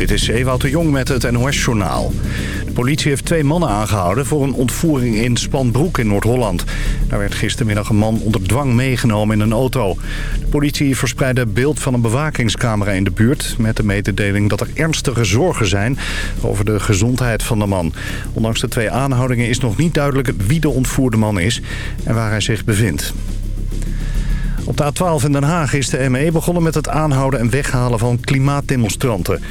Dit is Ewout de Jong met het NOS-journaal. De politie heeft twee mannen aangehouden voor een ontvoering in Spanbroek in Noord-Holland. Daar werd gistermiddag een man onder dwang meegenomen in een auto. De politie verspreidde beeld van een bewakingscamera in de buurt... met de mededeling dat er ernstige zorgen zijn over de gezondheid van de man. Ondanks de twee aanhoudingen is nog niet duidelijk wie de ontvoerde man is en waar hij zich bevindt. Op de A12 in Den Haag is de ME begonnen met het aanhouden en weghalen van klimaatdemonstranten.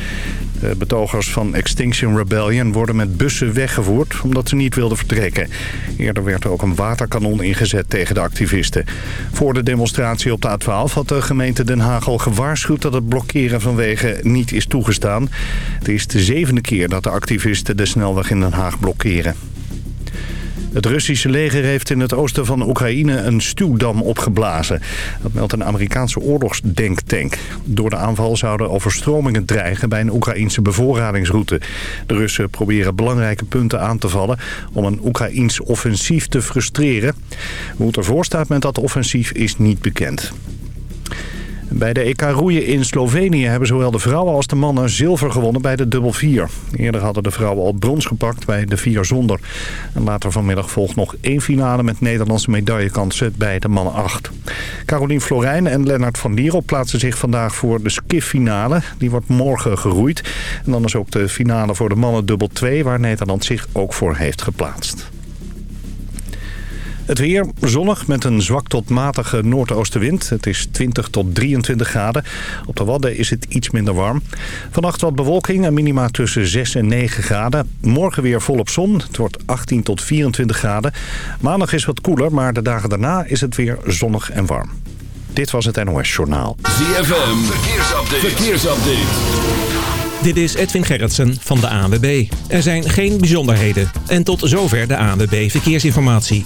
De betogers van Extinction Rebellion worden met bussen weggevoerd omdat ze niet wilden vertrekken. Eerder werd er ook een waterkanon ingezet tegen de activisten. Voor de demonstratie op de A12 had de gemeente Den Haag al gewaarschuwd dat het blokkeren van wegen niet is toegestaan. Het is de zevende keer dat de activisten de snelweg in Den Haag blokkeren. Het Russische leger heeft in het oosten van Oekraïne een stuwdam opgeblazen. Dat meldt een Amerikaanse oorlogsdenktank. Door de aanval zouden overstromingen dreigen bij een Oekraïnse bevoorradingsroute. De Russen proberen belangrijke punten aan te vallen om een Oekraïns offensief te frustreren. Hoe het ervoor staat met dat offensief is niet bekend. Bij de EK roeien in Slovenië hebben zowel de vrouwen als de mannen zilver gewonnen bij de dubbel 4. Eerder hadden de vrouwen al brons gepakt bij de vier zonder. En later vanmiddag volgt nog één finale met Nederlandse medaillekansen bij de mannen 8. Carolien Florijn en Lennart van Lierop plaatsen zich vandaag voor de skiffinale. Die wordt morgen geroeid. En dan is ook de finale voor de mannen dubbel 2 waar Nederland zich ook voor heeft geplaatst. Het weer zonnig met een zwak tot matige noordoostenwind. Het is 20 tot 23 graden. Op de Wadden is het iets minder warm. Vannacht wat bewolking en minima tussen 6 en 9 graden. Morgen weer volop zon. Het wordt 18 tot 24 graden. Maandag is wat koeler, maar de dagen daarna is het weer zonnig en warm. Dit was het NOS Journaal. ZFM, verkeersupdate. verkeersupdate. Dit is Edwin Gerritsen van de ANWB. Er zijn geen bijzonderheden. En tot zover de ANWB Verkeersinformatie.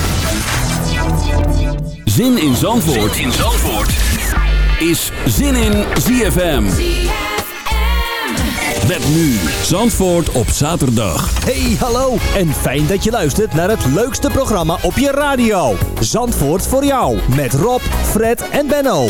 Zin in Zandvoort, zin in Zandvoort. is Zin in ZFM. Met nu Zandvoort op zaterdag. Hey, hallo en fijn dat je luistert naar het leukste programma op je radio. Zandvoort voor jou met Rob, Fred en Benno.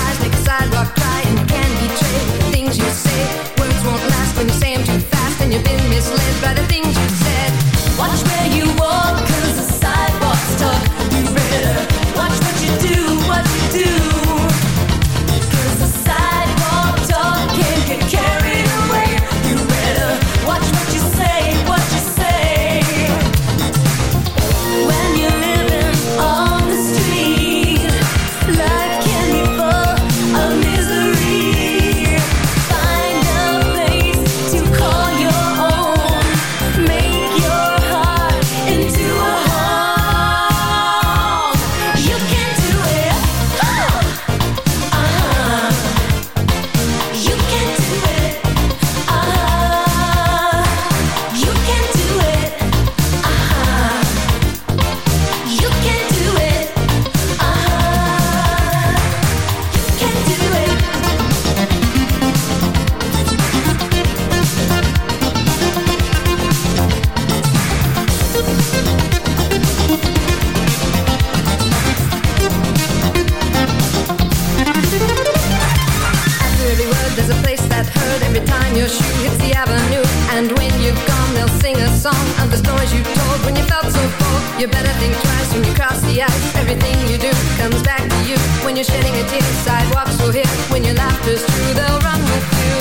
so cold. You better think twice when you cross the ice. Everything you do comes back to you when you're shedding a tear. Sidewalks will hit when your laughter's true. They'll run with you.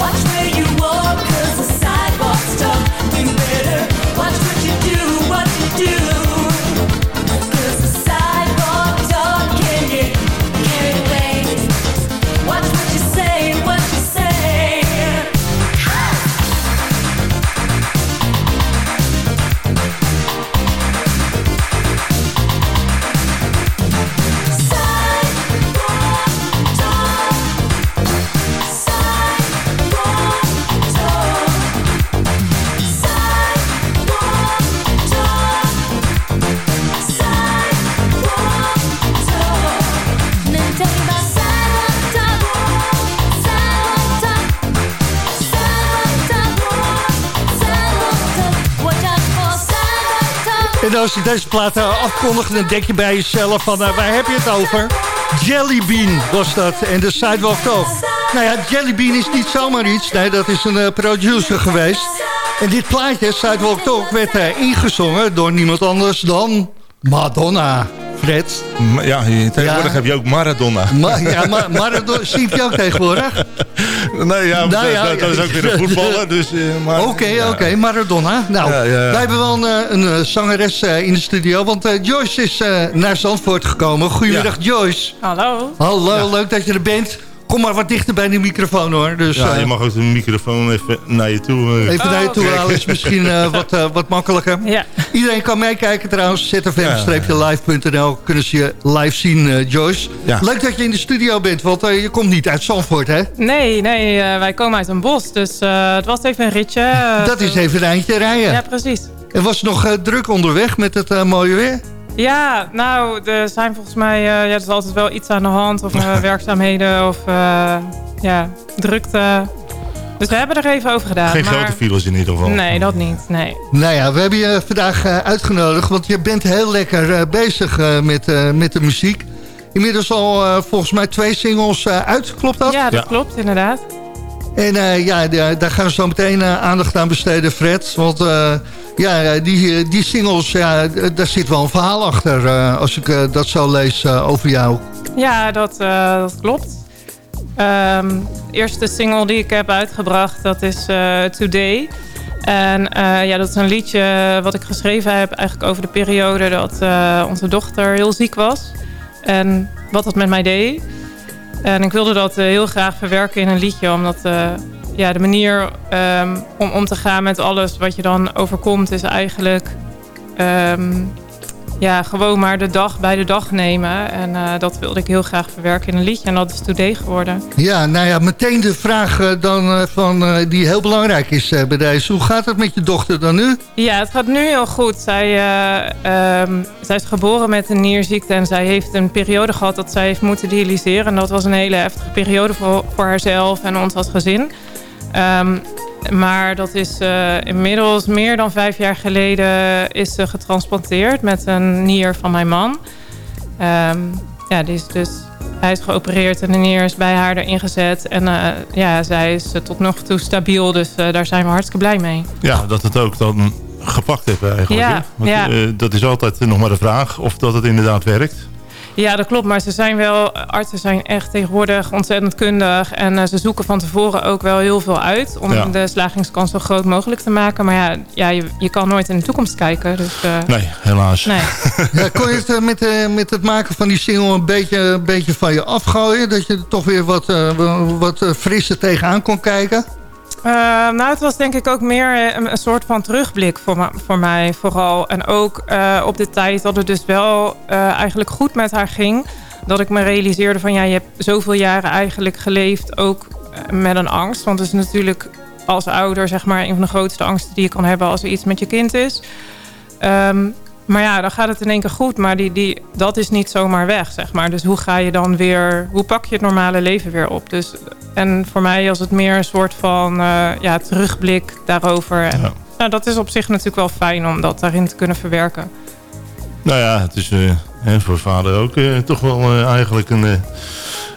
Watch als je deze plaat eh, afkondigt, dan denk je bij jezelf van... eh, waar heb je het over? Jellybean was dat en de Sidewalk Talk. Nou ja, Jellybean is niet zomaar iets. Nee, dat is een eh, producer geweest. En dit plaatje, Sidewalk Talk, werd ingezongen door niemand anders dan Madonna. Fred. Ja, tegenwoordig Ja. heb je ook Maradona. Ma ja, Ma Maradona, zingt je ook tegenwoordig? nee, ja, Nou dat, ja, dat- dat is ook weer een voetballer. Dus, eh, maar- Oké, ja. oké, Maradona. Nou, Ja, ja. wij hebben wel een, eh, een eh, zangeres eh, in de studio, want eh, Joyce is eh, naar Zandvoort gekomen. Goedemiddag, Joyce. Hallo. Hallo, leuk dat je er bent. Kom maar wat dichter bij de microfoon hoor. Dus, Ja, eh, je mag ook de microfoon even naar je toe. eh. Even naar je toe halen is misschien eh, wat, wat makkelijker. Ja. Iedereen kan meekijken trouwens. zfm-live.nl kunnen ze je live zien, eh, Joyce. Ja. Leuk dat je in de studio bent, want je komt niet uit Zandvoort, hè? Nee, nee, eh, wij komen uit een bos, dus eh, het was even een ritje. eh, dat is even een eindje rijden. Ja, precies. En was het nog eh, druk onderweg met het eh, mooie weer? Ja, nou, er zijn volgens mij, eh, ja, er is altijd wel iets aan de hand. Of eh, werkzaamheden of eh, ja, drukte. Dus we hebben er even over gedaan. Geen maar... grote files in ieder geval. Nee, dat niet, nee. Nou ja, we hebben je vandaag eh, uitgenodigd, want je bent heel lekker eh, bezig met, eh, met de muziek. Inmiddels al eh, volgens mij twee singles eh, uit, klopt dat? Ja, dat Ja. klopt, inderdaad. En eh, ja, da- daar gaan we zo meteen eh, aandacht aan besteden, Fred. Want eh, ja, die, die singles, ja, daar zit wel een verhaal achter. als ik dat zo lees over jou. Ja, dat, dat klopt. Ehm, de eerste single die ik heb uitgebracht, dat is Today. En ja, dat is een liedje wat ik geschreven heb eigenlijk over de periode dat onze dochter heel ziek was. En wat dat met mij deed. En ik wilde dat eh, heel graag verwerken in een liedje, omdat eh, ja, de manier ehm, om om te gaan met alles wat je dan overkomt is eigenlijk ehm, ja, gewoon maar de dag bij de dag nemen. En eh, dat wilde ik heel graag verwerken in een liedje. En dat is Today geworden. Ja, nou ja, meteen de vraag eh, dan eh, van, die heel belangrijk is bij deze. Hoe gaat het met je dochter dan nu? Ja, het gaat nu heel goed. Zij, eh, ehm, zij is geboren met een nierziekte. En zij heeft een periode gehad dat zij heeft moeten dialyseren. En dat was een hele heftige periode voor, voor haarzelf en ons als gezin. Ehm, maar dat is eh, inmiddels meer dan vijf jaar geleden is ze getransplanteerd met een nier van mijn man. Ehm, ja, die is dus, hij is geopereerd en de nier is bij haar erin gezet. En eh, ja, zij is eh, tot nog toe stabiel, dus daar zijn we hartstikke blij mee. Ja, dat het ook dan gepakt heeft eigenlijk. Ja? Want, ja. dat is altijd nog maar de vraag of dat het inderdaad werkt. Ja, dat klopt. Maar ze zijn wel, artsen zijn echt tegenwoordig ontzettend kundig. En eh, ze zoeken van tevoren ook wel heel veel uit. Om Ja. de slagingskans zo groot mogelijk te maken. Maar ja, ja je, je kan nooit in de toekomst kijken. Dus, eh, Nee, helaas. nee. Ja, kon je het eh, met, eh, met het maken van die single een beetje, een beetje van je afgooien? Dat je er toch weer wat, eh, wat frisser tegenaan kon kijken? Eh, nou, het was denk ik ook meer eh, een, een soort van terugblik voor, voor mij vooral. En ook eh, op de tijd dat het dus wel eigenlijk goed met haar ging. Dat ik me realiseerde van ja, je hebt zoveel jaren eigenlijk geleefd ook met een angst. Want het is natuurlijk als ouder zeg maar een van de grootste angsten die je kan hebben als er iets met je kind is. Ehm, maar ja, dan gaat het in één keer goed. Maar die, die, dat is niet zomaar weg, zeg maar. Dus hoe ga je dan weer... Hoe pak je het normale leven weer op? Dus, en voor mij was het meer een soort van eh, ja, terugblik daarover. En, Ja. nou, dat is op zich natuurlijk wel fijn om dat daarin te kunnen verwerken. Nou ja, het is eh, voor vader ook eh, toch wel eigenlijk een,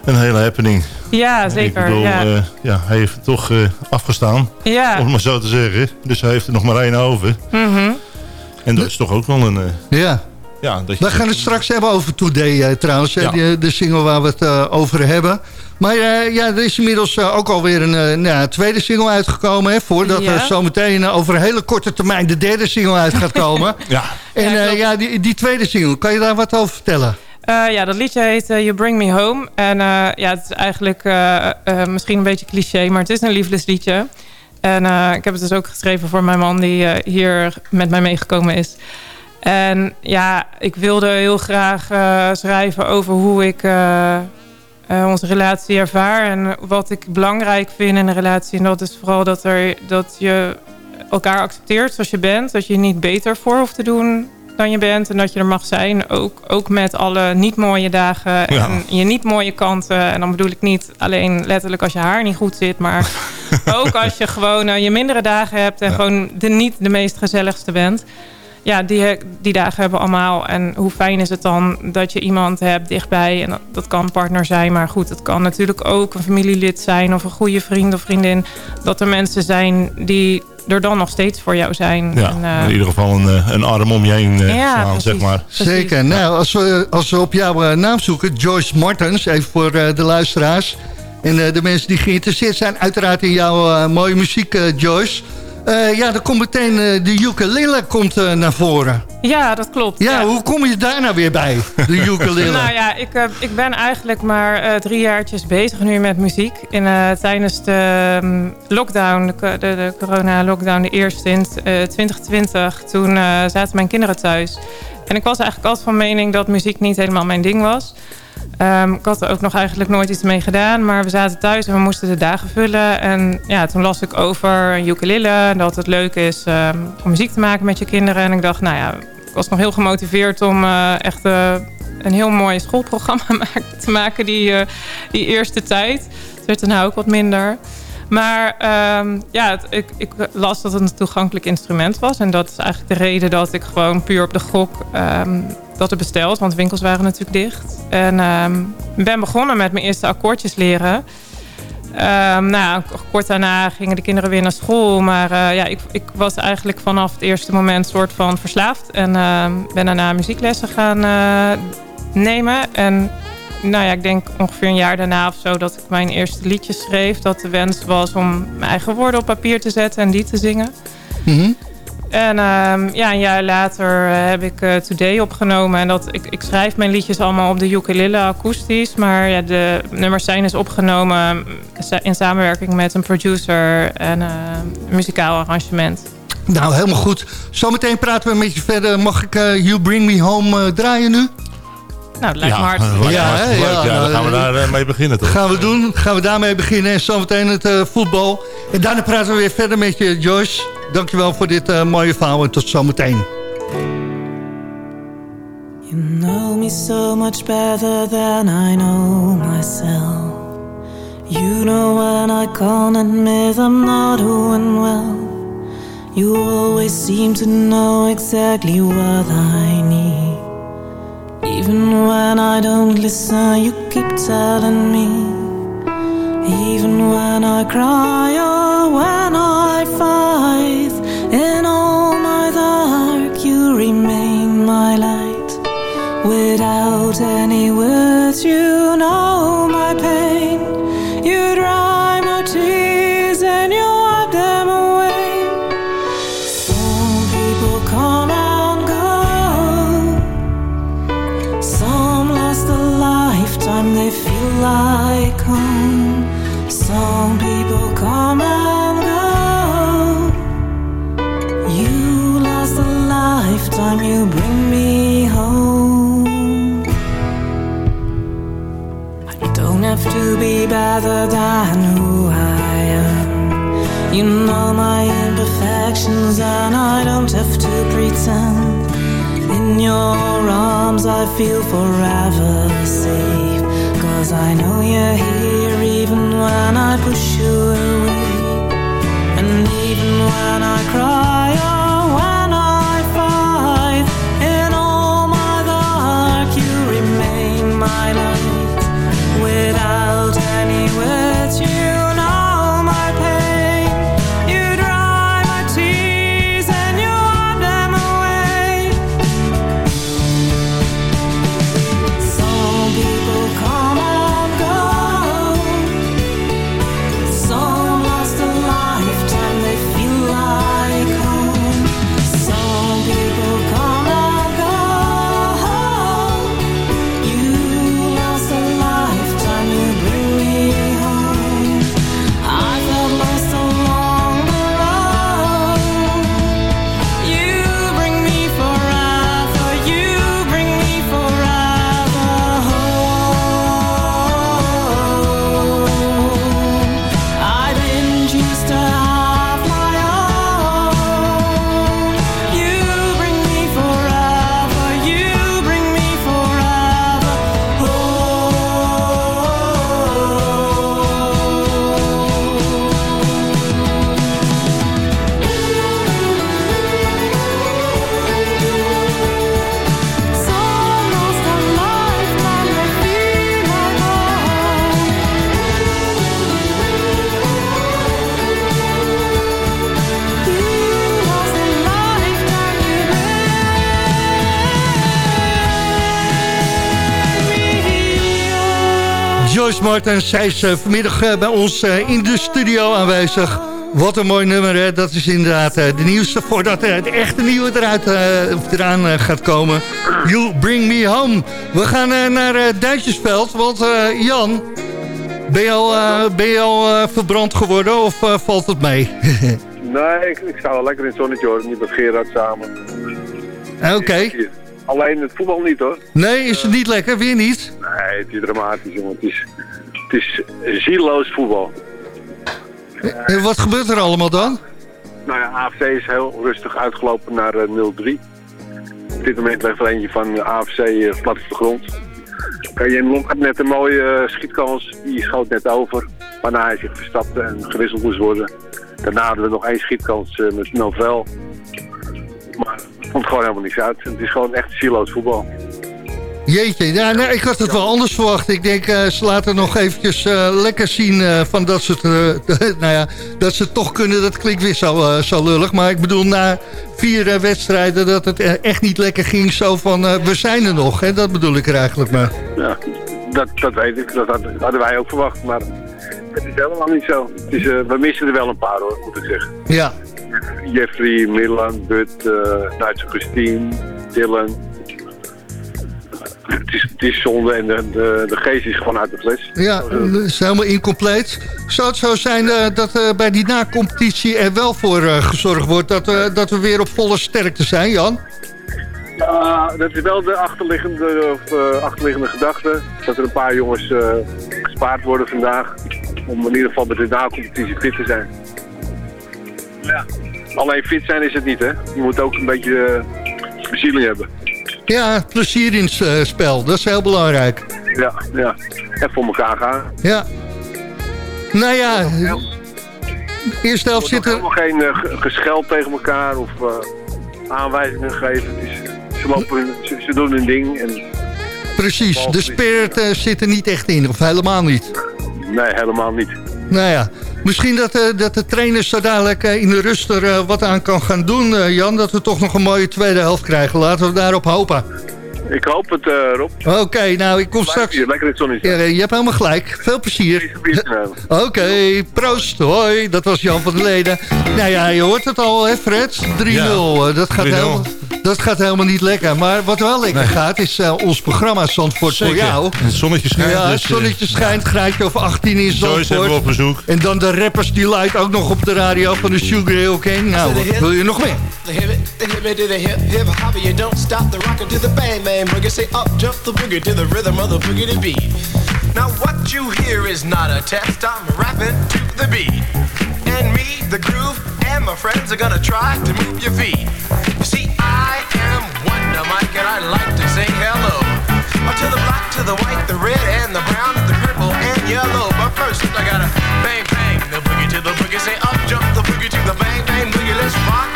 een hele happening. Ja, Ik zeker. bedoel, ja. ja, hij heeft het toch afgestaan, ja. om het maar zo te zeggen. Dus hij heeft er nog maar één over. Mhm. En dat is toch ook wel een... eh, Ja. ja, dat je We gaan het straks hebben over Today eh, trouwens. Ja. die- de single waar we het eh, over hebben. Maar eh, ja, er is inmiddels eh, ook alweer een eh, nou, tweede single uitgekomen. Hè, voordat Ja. er zometeen eh, over een hele korte termijn de derde single uit gaat komen. Ja, en Ja, eh, ja, die, die tweede single, kan je daar wat over vertellen? Eh, ja, dat liedje heet eh, You Bring Me Home. En eh, ja, het is eigenlijk eh, eh, misschien een beetje cliché, maar het is een liefdesliedje. En eh, ik heb het dus ook geschreven voor mijn man die eh, hier met mij meegekomen is. En ja, ik wilde heel graag eh, schrijven over hoe ik onze relatie ervaar. En wat ik belangrijk vind in een relatie. En dat is vooral dat, er, dat je elkaar accepteert zoals je bent. Dat je je niet beter voor hoeft te doen dan je bent. En dat je er mag zijn. Ook, ook met alle niet mooie dagen. En je niet mooie kanten. En dan bedoel ik niet alleen letterlijk als je haar niet goed zit. Maar ook als je gewoon eh, je mindere dagen hebt. En gewoon de, niet de meest gezelligste bent. Ja, die, die dagen hebben we allemaal. En hoe fijn is het dan dat je iemand hebt dichtbij. En dat, dat kan een partner zijn. Maar goed, het kan natuurlijk ook een familielid zijn. Of een goede vriend of vriendin. Dat er mensen zijn die er dan nog steeds voor jou zijn. ja En, eh, in ieder geval een, eh, een arm om je heen eh, Ja, slaan, precies. zeg maar. Precies. Zeker. Nou, als we, als we op jouw eh, naam zoeken, Joyce Martens, even voor eh, de luisteraars. En eh, de mensen die geïnteresseerd zijn, uiteraard in jouw eh, mooie muziek, eh, Joyce. Eh, ja, dan komt meteen eh, de ukulele komt, eh, naar voren. Ja, dat klopt. Ja, hoe kom je daar nou weer bij, de ukulele? Nou ja, ik, eh, ik ben eigenlijk maar eh, drie jaartjes bezig nu met muziek. In, eh, tijdens de ehm, lockdown, de, de, de corona-lockdown, de eerste in eh, 2020... toen zaten mijn kinderen thuis. En ik was eigenlijk altijd van mening dat muziek niet helemaal mijn ding was. Ehm, ik had er ook nog eigenlijk nooit iets mee gedaan. Maar we zaten thuis en we moesten de dagen vullen. En ja, toen las ik over ukulele. en Dat het leuk is ehm, om muziek te maken met je kinderen. En ik dacht, nou ja, was nog heel gemotiveerd om eh, echt eh, een heel mooi schoolprogramma te maken die, eh, die eerste tijd. Het werd daarna ook wat minder. Maar ehm, ja, ik, ik las dat het een toegankelijk instrument was. En dat is eigenlijk de reden dat ik gewoon puur op de gok ehm, dat het besteld. Want winkels waren natuurlijk dicht. En ik ben begonnen met mijn eerste akkoordjes leren. Ehm, nou, kort daarna gingen de kinderen weer naar school. Maar eh, ja, ik, ik was eigenlijk vanaf het eerste moment soort van verslaafd. En ehm, ben daarna muzieklessen gaan eh, nemen. En nou ja, ik denk ongeveer een jaar daarna of zo dat ik mijn eerste liedjes schreef. Dat de wens was om mijn eigen woorden op papier te zetten en die te zingen. Mhm. En ehm, ja, een jaar later eh, heb ik eh, Today opgenomen. En dat, ik, ik schrijf mijn liedjes allemaal op de ukulele akoestisch. Maar ja, de nummers zijn dus opgenomen sa- in samenwerking met een producer en eh, een muzikaal arrangement. Nou, helemaal goed. Zometeen praten we met je verder. Mag ik eh, You Bring Me Home eh, draaien nu? Nou, dat lijkt me Ja, hartstikke me Ja, hartstikke hè, leuk. ja, Ja, dan gaan we eh, daar eh, mee beginnen, toch? Gaan we doen. Gaan we daarmee beginnen. En zometeen het eh, voetbal. En daarna praten we weer verder met je, Joyce. Dankjewel voor dit eh, mooie verhaal en tot zometeen. You know me so much better than I know myself. You know when I can't admit I'm not doing well. You always seem to know exactly what I need. Even when I don't listen, you keep telling me. Even when I cry or when I fight, in all my dark, you remain my light. Without any words, you know better than who I am. You know my imperfections, and I don't have to pretend. In your arms, I feel forever safe. Cause I know you're here even when I push you away. And even when I cry words you Joyce Martin, zij is eh, vanmiddag eh, bij ons eh, in de studio aanwezig. Wat een mooi nummer, hè? dat is inderdaad de nieuwste voordat het echte nieuwe eruit, of eraan gaat komen. You Bring Me Home. We gaan naar Duitsersveld, want Jan, ben je al, ben je al verbrand geworden of valt het mee? Nee, ik, ik sta wel lekker in het zonnetje hoor, niet met Gerard samen. Oké. Alleen het voetbal niet hoor. Nee, is het niet lekker? Weer niet? Nee, het is dramatisch jongen. Het is, het is zieloos voetbal. En wat gebeurt er allemaal dan? Nou ja, AFC is heel rustig uitgelopen naar eh, 0-3. Op dit moment ligt er eentje van AFC eh, plat op de grond. Jen Lom had net een mooie eh, schietkans. Die schoot net over. Waarna hij zich verstapte en gewisseld moest worden. Daarna hadden we nog één schietkans eh, met Novel. Maar het komt gewoon helemaal niks uit. Het is gewoon echt zieloos voetbal. Jeetje, ja, ik had het wel anders verwacht. Ik denk, eh, ze laten nog eventjes eh, lekker zien eh, van dat ze, het, nou ja, dat ze het toch kunnen. Dat klinkt weer zo, zo lullig. Maar ik bedoel, na vier wedstrijden dat het echt niet lekker ging. Zo van, we zijn er nog. Hè? Dat bedoel ik er eigenlijk maar. Ja, dat, dat weet ik. Dat had- hadden wij ook verwacht. Maar het is helemaal niet zo. Het is, we missen er wel een paar hoor, moet ik zeggen. Ja. Jeffrey, Milan, But, uh, Christine, Dylan. Het is, het is zonde en de, de, de geest is gewoon uit de fles. Ja, dat is helemaal incompleet. Zou het zo zijn eh, dat eh, bij die na-competitie er wel voor gezorgd wordt... Dat, dat we weer op volle sterkte zijn, Jan? Ja, dat is wel de achterliggende, of, achterliggende gedachte. Dat er een paar jongens gespaard worden vandaag. Om in ieder geval met de na-competitie fit te zijn. Ja. Alleen fit zijn is het niet, hè. Je moet ook een beetje uh, bezieling hebben. Ja, plezier in het eh, spel. Dat is heel belangrijk. Ja, ja. En voor elkaar gaan. Ja. Nou ja, eerste helft Er zit er... helemaal geen eh, ge- gescheld tegen elkaar of aanwijzingen gegeven. Ze, lopen, ze, ze doen hun ding en Precies, de spirit zit er niet echt in, of helemaal niet. nee, helemaal niet. Nou ja, misschien dat, eh, dat de trainers zo dadelijk eh, in de rust er eh, wat aan kan gaan doen, eh, Jan. Dat we toch nog een mooie tweede helft krijgen. Laten we daarop hopen. Ik hoop het, eh, Rob. Oké, nou, ik kom straks... hier, lekker in het zonnetje. Ja, je hebt helemaal gelijk. Veel plezier. Oké, proost. Hoi, dat was Jan van der Leden. Nou ja, je hoort het al, hè Fred? 3-0. eh, dat, gaat 3-0. Dat gaat helemaal niet lekker. Maar wat wel lekker Nee. gaat, is eh, ons programma Zandvoort voor Zeker. jou. En het zonnetje schijnt, Ja, het dus, eh, zonnetje schijnt, graadje of 18 in Joyce hebben we Zandvoort. op bezoek. En dan de rappers die luidt ook nog op de radio van de Sugar Hill Gang. Nou, wat wil je nog meer? The hip it, the hip it to the hip hip hopper. You don't stop the rocker to the bang bang boogie. Say up jump the boogie to the rhythm of the boogie to beat. Now what you hear is not a test. I'm rapping to the beat, and me, the groove, and my friends are gonna try to move your feet. You see, I am Wonder Mike, and I like to say hello Uh, to the black, to the white, the red, and the brown, and the purple, and yellow. But first, I gotta bang bang the boogie to the boogie. Say up jump the boogie to the bang bang boogie. Let's rock.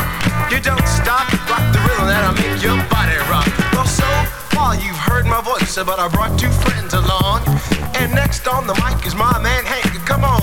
You don't stop, rock the rhythm that'll make your body rock. Well, so far you've heard my voice, but I brought two friends along. And next on the mic is my man Hank. Come on,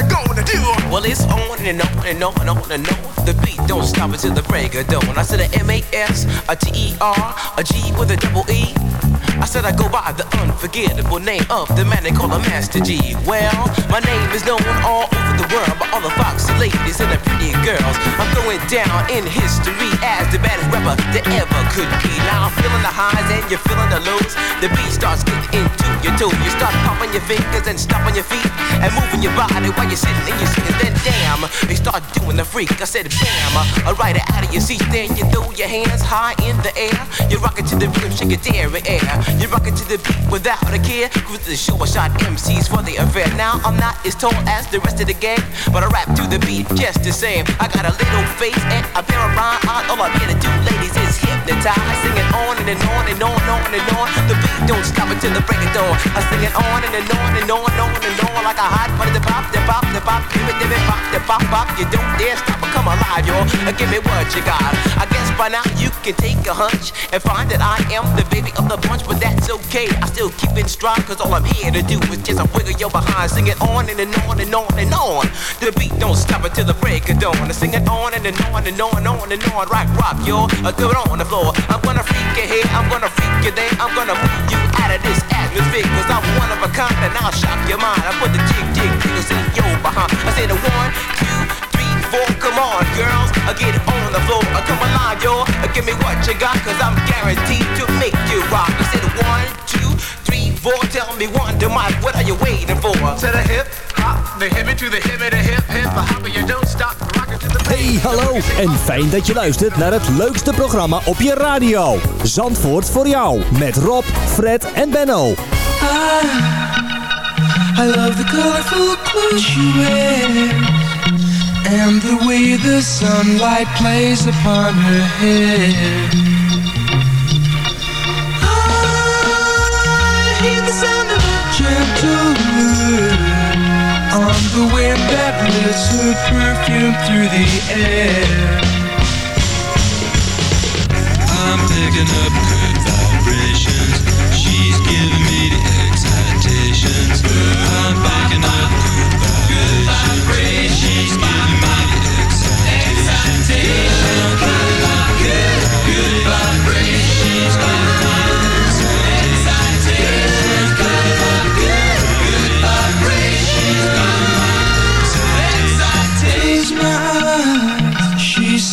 you gonna do? Well, it's on and on and on and on and on. The beat don't stop until the break of dawn. I said a M A S, a T E R, a G with a double E. I said I go by the unforgettable name of the man they call a Master G. Well, my name is known all over the world by all the foxy ladies and the pretty girls. I'm going down in history as the baddest rapper that ever could be. Now I'm feeling the highs and you're feeling the lows. The beat starts getting into your toe. You start popping your fingers and stomping your feet and moving your body while you're sitting and. Then damn, you start doing the freak. I said bam, alright out of your seat. Then you throw your hands high in the air. You rock it to the rhythm, shake your dairy air. You rock it to the beat without a care. Cruise to the show, I shot MCs for the affair. Now I'm not as tall as the rest of the gang, but I rap to the beat just the same. I got a little face and a pair of rhyme eyes. All I'm here to do, ladies, is hypnotize. Singing on and, and on and on and on and on. The beat don't stop until the break of dawn. I sing it on and, and on and on and on and on like a hot butter. The pop, the pop, the pop, give it, give it, pop, the pop, pop. You don't dare stop or come alive, y'all. Uh, give me what you got. I guess by now you can take a hunch and find that I am the baby of the bunch, but that's okay. I still keep it strong, cause all I'm here to do is just a wiggle your behind. Sing it on and, and on and on and on. The beat don't stop until the break of dawn. I sing it on and, and on and on and on and on. Rock, rock, y'all. I uh, do it on the floor. I'm gonna freak you here, I'm gonna freak you there. I'm gonna move you out of this atmosphere, cause I'm one of a kind and I'll shock your mind. I put the jig, jig, jiggles in your behind. I say the one, two, three, four. Come on, girls. I get on the floor. I come alive, yo. Give me what you got, cause I'm guaranteed to make you rock. I said one, two, three, four. Tell me one, two, Mike, what are you waiting for? To the hip, hop, the hippie to the hippie, the hip, hip, the hopper, you don't stop, rock it to the Hey, hallo en fijn dat je luistert naar het leukste programma op je radio. Zandvoort voor jou met Rob, Fred en Benno. I love the colorful clothes she wears And the way the sunlight plays upon her hair. I hear the sound of gentle wind On the wind that lifts her perfume through the air. I'm picking up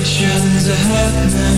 Vibrations are happening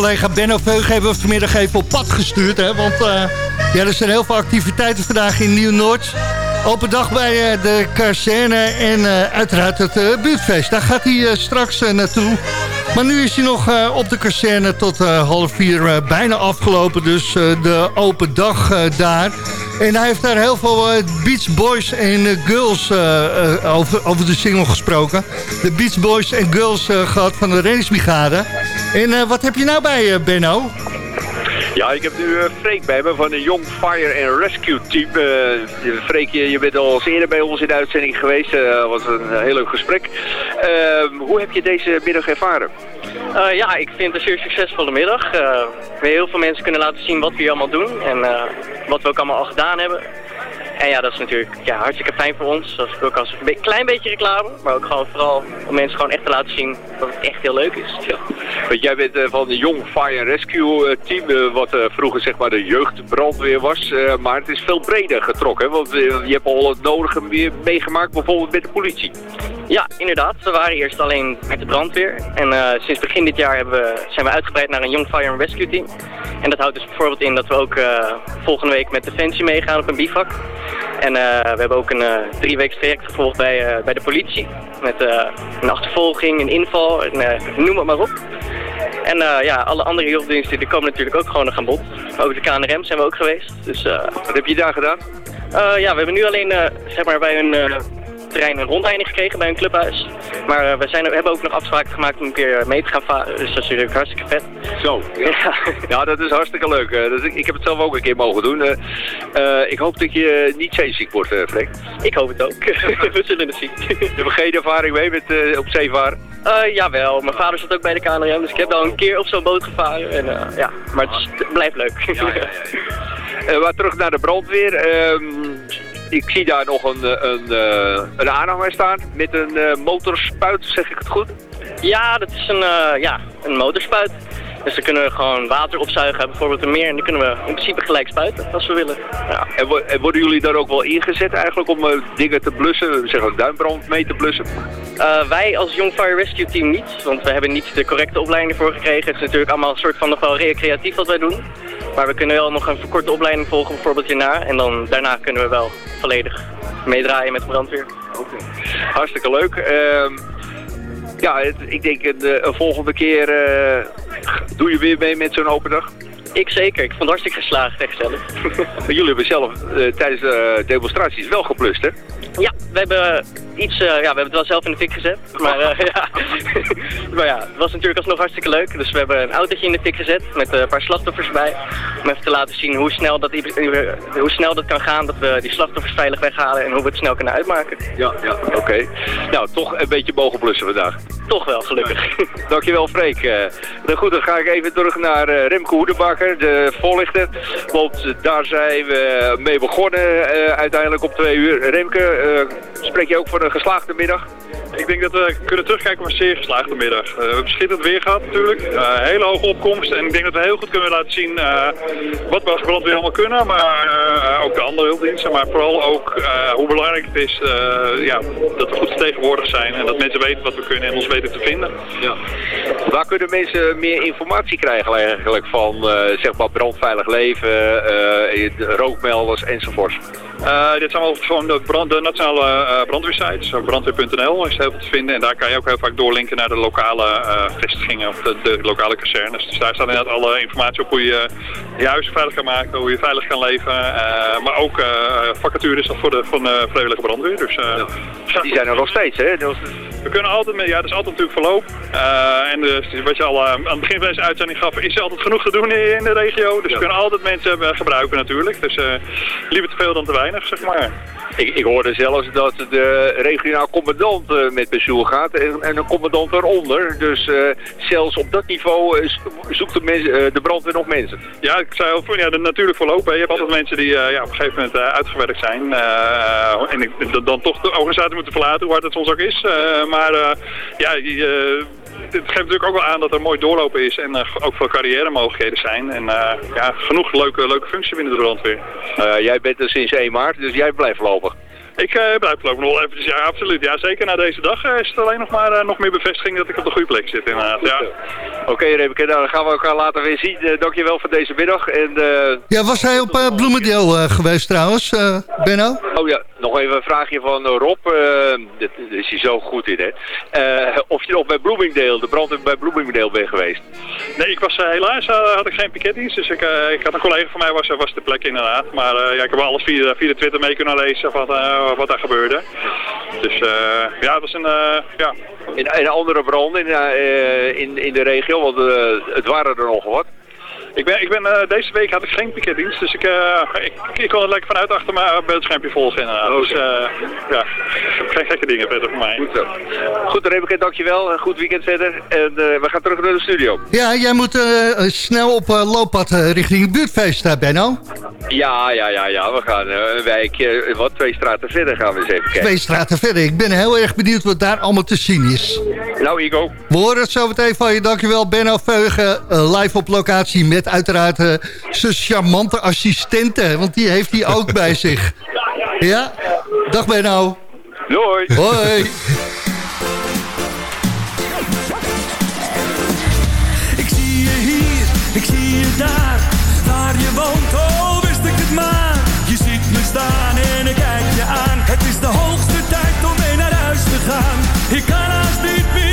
collega Benno Veugen hebben we vanmiddag even op pad gestuurd. Hè? Want eh, ja, er zijn heel veel activiteiten vandaag in Nieuw-Noord. Open dag bij eh, de kazerne en eh, uiteraard het buurtfeest. Daar gaat hij straks naartoe. Maar nu is hij nog op de kazerne tot half vier bijna afgelopen. Dus de open dag daar. En hij heeft daar heel veel Beach Boys en Girls over, over de single gesproken. De Beach Boys en Girls eh, gehad van de reddingsbrigade. En eh, wat heb je nou bij, eh, Benno? Ja, ik heb nu uh, Freek bij me van de Young Fire and Rescue Team. Uh, Freek, je, je bent al eens eerder bij ons in de uitzending geweest. Dat uh, was een heel leuk gesprek. Ehm, hoe heb je deze middag ervaren? Uh, ja, ik vind het een zeer succesvolle middag. Uh, we hebben heel veel mensen kunnen laten zien wat we hier allemaal doen en uh, wat we ook allemaal al gedaan hebben. En ja, dat is natuurlijk hartstikke fijn voor ons. Dat is ook als een klein beetje reclame, maar ook gewoon vooral om mensen gewoon echt te laten zien dat het echt heel leuk is. Want jij bent van de Young Fire Rescue Team, wat vroeger zeg maar de jeugdbrandweer was. maar het is veel breder getrokken, want je hebt al het nodige meegemaakt, bijvoorbeeld met de politie. Ja, inderdaad. We waren eerst alleen met de brandweer. En uh, sinds begin dit jaar we, zijn we uitgebreid naar een Young Fire and Rescue Team. En dat houdt dus bijvoorbeeld in dat we ook uh, volgende week met Defensie meegaan op een bivak. En uh, we hebben ook een drie weken traject gevolgd bij, bij de politie. Met een achtervolging, een inval, noem het maar op. En ja, alle andere hulpdiensten die komen natuurlijk ook gewoon nog aan bod. Ook de KNRM zijn we ook geweest. Dus, Wat heb je daar gedaan? ja, we hebben nu alleen zeg maar bij een terrein een rondleiding gekregen bij een clubhuis. Maar uh, we, zijn, we hebben ook nog afspraken gemaakt om een keer mee te gaan varen. Dus dat is natuurlijk hartstikke vet. Zo, ja, ja dat is hartstikke leuk. Uh, dus ik, ik, heb het zelf ook een keer mogen doen. Ik hoop dat je niet zeeziek wordt, Freek. Ik hoop het ook. we zullen het zien. je hebt geen ervaring mee met op zee varen? jawel, mijn vader zat ook bij de KNRM, dus ik heb al een keer op zo'n boot gevaren. En, ja, maar het, is, het blijft leuk. ja, ja, ja. maar terug naar de brandweer. Ehm, ik zie daar nog een, een, een aanhanger staan met een motorspuit, zeg ik het goed? Ja, dat is een, ja, een motorspuit. Dus dan kunnen we gewoon water opzuigen, bijvoorbeeld een meer. En dan kunnen we in principe gelijk spuiten, als we willen. Ja. En, en worden jullie daar ook wel ingezet eigenlijk om uh, dingen te blussen, zeg een duimbrand mee te blussen? Uh, wij als Young Fire Rescue Team niet, want we hebben niet de correcte opleiding voor gekregen. Het is natuurlijk allemaal een soort van nog wel recreatief wat wij doen. Maar we kunnen wel nog een verkorte opleiding volgen, bijvoorbeeld hierna. En dan daarna kunnen we wel volledig meedraaien met de brandweer. Oké. Hartstikke leuk. Uh, ja, het, ik denk een, een volgende keer uh, doe je weer mee met zo'n open dag. Ik zeker. Ik vond het hartstikke geslaagd, echt zelf. Jullie hebben zelf uh, tijdens de demonstraties wel geplust, hè? Ja, we hebben iets, uh, ja, we hebben het wel zelf in de fik gezet. Maar, uh, ja. maar ja, het was natuurlijk alsnog hartstikke leuk. Dus we hebben een autootje in de fik gezet met een paar slachtoffers bij. Om even te laten zien hoe snel dat, hoe snel dat kan gaan. Dat we die slachtoffers veilig weghalen en hoe we het snel kunnen uitmaken. Ja, ja oké. Nou, toch een beetje mogen blussen vandaag. Toch wel, gelukkig. Dankjewel, Freek. Uh, dan goed, dan ga ik even terug naar Remco Hoedebakker, de voorlichter. Want daar zijn we mee begonnen uiteindelijk om twee uur. Remke, spreek je ook voor een geslaagde middag? Ik denk dat we kunnen terugkijken op een zeer geslaagde middag. Uh, we hebben schitterend weer gehad natuurlijk. Uh, hele hoge opkomst. En ik denk dat we heel goed kunnen laten zien uh, wat we als brandweer allemaal kunnen. Maar ook de andere hulpdiensten. Maar vooral ook hoe belangrijk het is ja, dat we goed vertegenwoordigd zijn. En dat mensen weten wat we kunnen en ons weten te vinden. Ja. Waar kunnen mensen meer informatie krijgen eigenlijk van zeg maar brandveilig leven, rookmelders enzovoort? dit zijn wel gewoon de, brand, de nationale brandweersites. Brandweer.nl is heel veel te vinden. En daar kan je ook heel vaak doorlinken naar de lokale vestigingen of de, de, lokale kazernes. Dus daar staat inderdaad alle informatie op hoe je je huis veilig kan maken, hoe je veilig kan leven. Maar ook vacatures voor de, van de vrijwillige brandweer. Dus, ja. Die zijn er nog steeds, hè? We kunnen altijd, met, ja, dat is altijd natuurlijk verloop. en dus, wat je al aan het begin van deze uitzending gaf, is er altijd genoeg te doen in, in de regio. Dus ja. we kunnen altijd mensen gebruiken natuurlijk. Dus liever te veel dan te weinig, zeg maar. Ik, ik hoorde zelfs dat de regionaal commandant uh, met pensioen gaat en, en, een commandant eronder. Dus uh, zelfs op dat niveau uh, zoekt de, mens, de brandweer nog mensen. Ja, ik zei al, ja, natuurlijk voorlopig. Je hebt altijd mensen die ja, op een gegeven moment uitgewerkt zijn. en ik, dan toch de organisatie moeten verlaten, hoe hard het soms ook is. maar ja, het geeft natuurlijk ook wel aan dat er mooi doorlopen is en uh, ook veel carrière mogelijkheden zijn. En uh, ja, genoeg leuke, leuke functies binnen de brandweer. Uh, jij bent er sinds 1 maart, dus jij blijft lopen. Ik uh, blijf voorlopig nog wel eventjes, ja absoluut. Ja, zeker na deze dag eh, is het alleen nog maar eh, nog meer bevestiging dat ik op de goede plek zit inderdaad. Ja. Oké, Rebeke, nou, dan gaan we elkaar later weer zien. Eh, dankjewel voor deze middag. En, eh, Ja, was hij op eh, Bloemendeel eh, geweest trouwens, eh, Benno? Oh ja, nog even een vraagje van eh, Rob. Eh dit, dit is hij zo goed in, hè. Eh, of je nog bij Bloomingdale, de brand bij Bloomingdale bent geweest. Nee, ik was helaas had ik geen piketdienst, dus ik, ik had een collega van mij was, was de plek inderdaad. Maar ja, ik heb alles via, via de Twitter mee kunnen lezen wat, wat daar gebeurde. Dus ja, het was een, ja, In, in andere branden in, in, in de regio, want het waren er nog wat. Ik ben, ik ben, eh, deze week had ik geen piketdienst, dus ik, eh, ik, ik kon het lekker vanuit achter mijn beeldschermpje volgen inderdaad. Dus eh, ja, geen gekke dingen verder voor mij. Goed zo. Goed, Rebeke, dankjewel. Een goed weekend verder. En eh, we gaan terug naar de studio. Ja, jij moet eh, snel op eh, looppad eh, richting het buurtfeest, eh, Benno. Ja, ja, ja, ja. We gaan eh, een wijk, eh, wat, twee straten verder gaan we eens even kijken. Twee straten verder. Ik ben heel erg benieuwd wat daar allemaal te zien is. Nou, Igo. We horen het zo meteen van je. Dankjewel, Benno Veugen. eh, live op locatie met uiteraard eh, zijn charmante assistente. Want die heeft hij ook bij zich. Ja? Dag Benno. Doei. Hoi. Ik zie je hier, ik zie je daar. Waar je woont, oh wist ik het maar. Je ziet me staan en ik kijk je aan. Het is de hoogste tijd om mee naar huis te gaan. Ik kan haast niet meer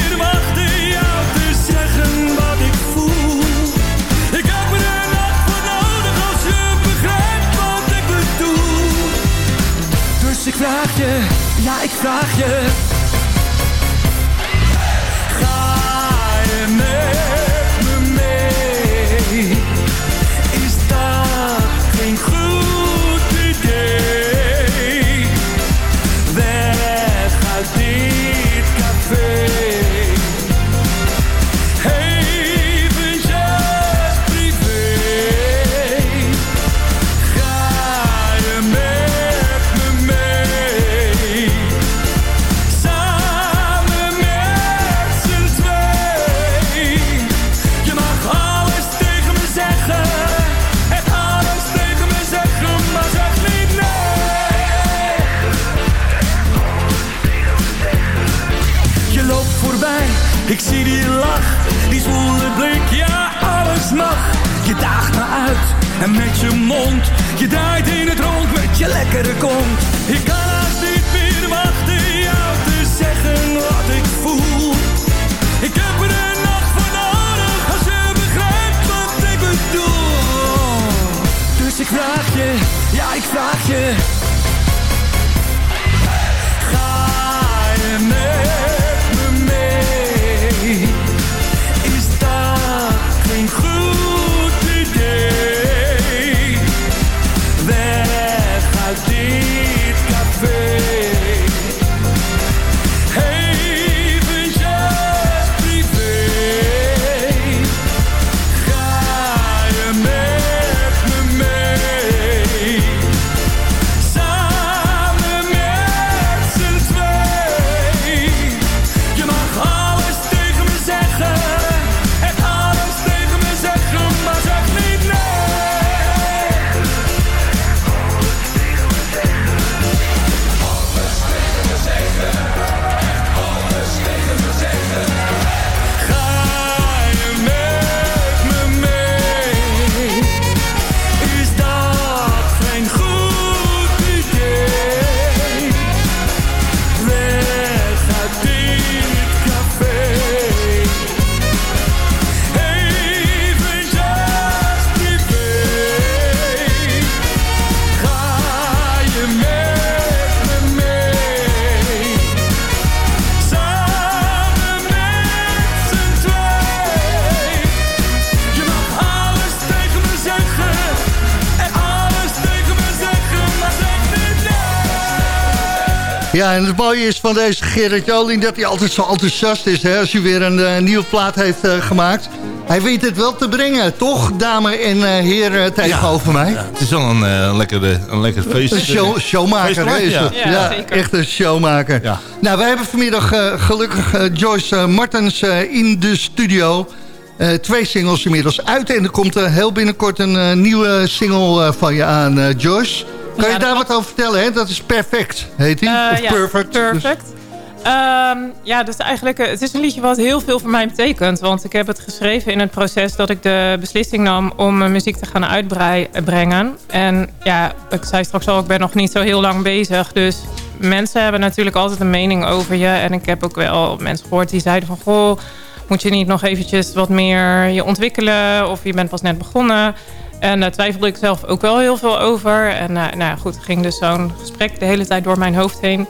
ik vraag je, ja ik vraag je. Ga je met me mee? Ja, en het mooie is van deze Gerrit Joling dat hij altijd zo enthousiast is hè, als hij weer een eh, nieuwe plaat heeft eh, gemaakt. Hij weet het wel te brengen, toch, dame en eh, heren tegenover mij? Het is wel een, eh, lekkere, een lekker feest. Een show, showmaker hè, is het. Ja, echt een showmaker. Nou, wij hebben vanmiddag gelukkig Joyce Martens eh, in de studio. Eh, twee singles inmiddels uit. En er komt heel binnenkort een eh, nieuwe single eh, van je aan, eh, Joyce. Kan je daar wat over vertellen? Hè? Dat is perfect, heet die? Eh, of ja, perfect? Dus- Perfect. Ehm, ja, dus eigenlijk, eh, het is een liedje wat heel veel voor mij betekent. Want ik heb het geschreven in het proces dat ik de beslissing nam om mijn muziek te gaan uitbrengen. En ja, ik zei straks al, ik ben nog niet zo heel lang bezig. Dus mensen hebben natuurlijk altijd een mening over je. En ik heb ook wel mensen gehoord die zeiden van... Goh, moet je niet nog eventjes wat meer je ontwikkelen? Of je bent pas net begonnen. En daar twijfelde ik zelf ook wel heel veel over. En eh, nou goed, ging dus zo'n gesprek de hele tijd door mijn hoofd heen.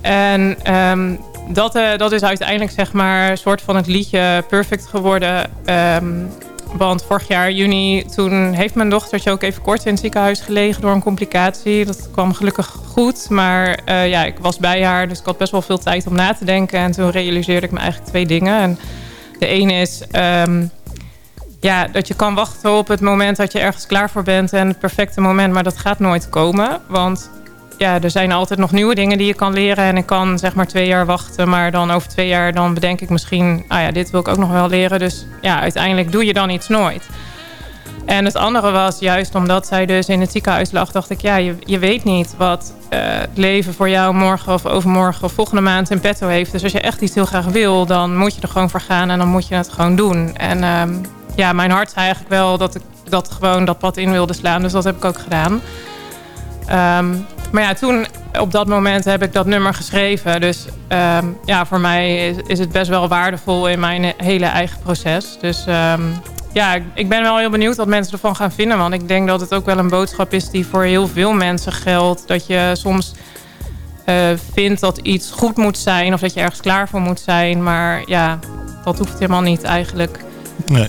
En ehm, dat, eh, dat is uiteindelijk zeg maar een soort van het liedje perfect geworden. Ehm, want vorig jaar juni, toen heeft mijn dochtertje ook even kort in het ziekenhuis gelegen door een complicatie. Dat kwam gelukkig goed, maar eh, ja, ik was bij haar, dus ik had best wel veel tijd om na te denken. En toen realiseerde ik me eigenlijk twee dingen. En de ene is ehm, ja, dat je kan wachten op het moment dat je ergens klaar voor bent en het perfecte moment, maar dat gaat nooit komen. Want ja, er zijn altijd nog nieuwe dingen die je kan leren. En ik kan zeg maar twee jaar wachten. Maar dan over twee jaar dan bedenk ik misschien... ah ja, dit wil ik ook nog wel leren. Dus ja, uiteindelijk doe je dan iets nooit. En het andere was juist omdat zij dus in het ziekenhuis lag... dacht ik, ja, je, je weet niet wat eh, het leven voor jou morgen of overmorgen... of volgende maand in petto heeft. Dus als je echt iets heel graag wil, dan moet je er gewoon voor gaan... en dan moet je het gewoon doen. En ehm, ja, mijn hart zei eigenlijk wel dat ik dat gewoon dat pad in wilde slaan. Dus dat heb ik ook gedaan. Ehm, maar ja, toen op dat moment heb ik dat nummer geschreven. Dus ehm, ja, voor mij is, het best wel waardevol in mijn hele eigen proces. Dus ehm, ja, ik, ik ben wel heel benieuwd wat mensen ervan gaan vinden. Want ik denk dat het ook wel een boodschap is die voor heel veel mensen geldt. Dat je soms eh, vindt dat iets goed moet zijn of dat je ergens klaar voor moet zijn. Maar ja, dat hoeft helemaal niet eigenlijk.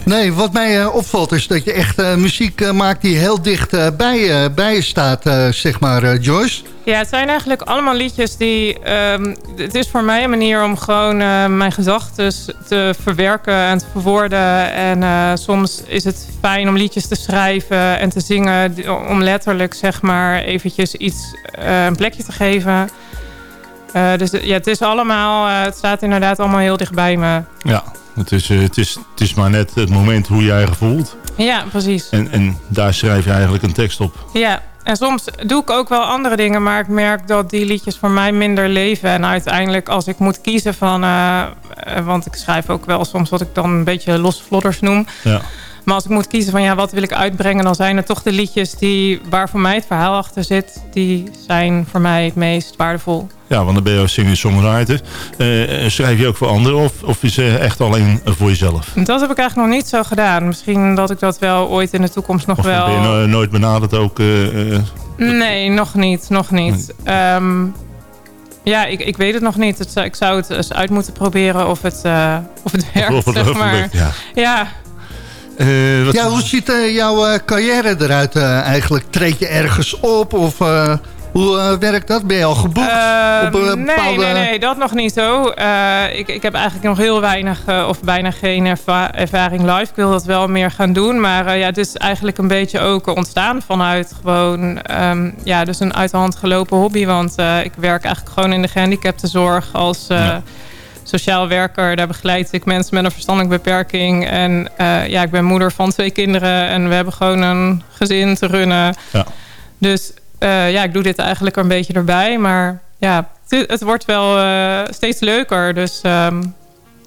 Nee. wat mij eh, opvalt is dat je echt eh, muziek eh, maakt die heel dicht bij, bij je staat, eh, zeg maar, eh, Joyce. Ja, het zijn eigenlijk allemaal liedjes die... ehm, het is voor mij een manier om gewoon eh, mijn gedachten te verwerken en te verwoorden. En eh, soms is het fijn om liedjes te schrijven en te zingen... om letterlijk, zeg maar, eventjes iets, eh, een plekje te geven. Eh, dus ja, het is allemaal... eh, het staat inderdaad allemaal heel dicht bij me. Ja, het is, eh, het, is, het is maar net het moment hoe jij je voelt. Ja, precies. En, en daar schrijf je eigenlijk een tekst op. Ja, en soms doe ik ook wel andere dingen, maar ik merk dat die liedjes voor mij minder leven. En uiteindelijk als ik moet kiezen van, eh, eh, want ik schrijf ook wel soms wat ik dan een beetje losse vlodders noem. Ja. Maar als ik moet kiezen van ja, wat wil ik uitbrengen, dan zijn het toch de liedjes die, waar voor mij het verhaal achter zit. Die zijn voor mij het meest waardevol. Ja, want dan ben je als singer-songwriter. Eh, schrijf je ook voor anderen of, of is het echt alleen voor jezelf? Dat heb ik eigenlijk nog niet zo gedaan. Misschien dat ik dat wel ooit in de toekomst nog Of wel... ben je no- nooit benaderd ook? eh, eh, Nee, nog niet. Nog niet. Ehm, ja, ik, ik weet het nog niet. Het, ik zou het eens uit moeten proberen of het, eh, of het werkt, of het- zeg maar. lukt, ja. ja. Eh, hoe ziet jouw carrière eruit eigenlijk? Treed je ergens op of eh, hoe eh, werkt dat? Ben je al geboekt? Ehm, op een nee, bepaalde... nee, nee, dat nog niet zo. Eh, ik, ik heb eigenlijk nog heel weinig eh, of bijna geen erva- ervaring live. Ik wil dat wel meer gaan doen. Maar ja, het is eigenlijk een beetje ook ontstaan vanuit gewoon... ehm, ja, dus een uit de hand gelopen hobby. Want ik werk eigenlijk gewoon in de gehandicaptenzorg als... Ja. Sociaal werker, daar begeleid ik mensen met een verstandelijke beperking. En ja, ik ben moeder van twee kinderen en we hebben gewoon een gezin te runnen. Ja. Dus eh, ja, ik doe dit eigenlijk een beetje erbij. Maar ja, het, wordt wel eh, steeds leuker. Dus ehm,